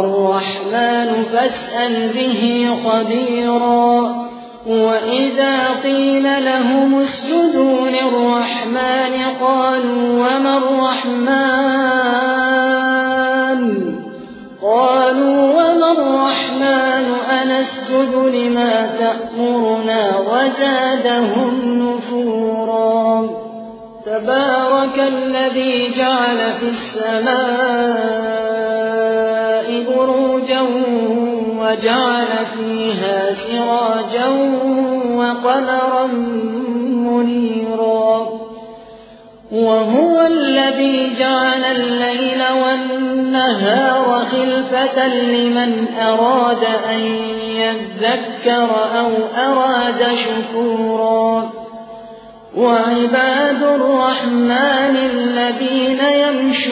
الرحمن فاسأل به خبيرا. وإذا قيل لهم اسجدوا للرحمن قالوا وما الرحمن؟ قالوا وما الرحمن؟ أنسجد لما تأمرنا وزادهم نفورا. تبارك الذي جعل في السماء بروجا وجعل فيها سراجا وقمرا منيرا. وهو الذي جعل الليل والنهار خلفة لمن أراد أن يذكر أو أراد شكورا. وعباد الرحمن الذين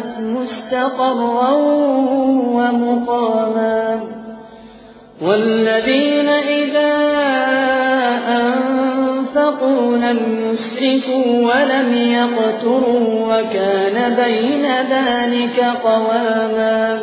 ساءت مستقرا ومقاما. والذين إذا أنفقوا لم يسرفوا ولم يقتروا وكان بين ذلك قواما.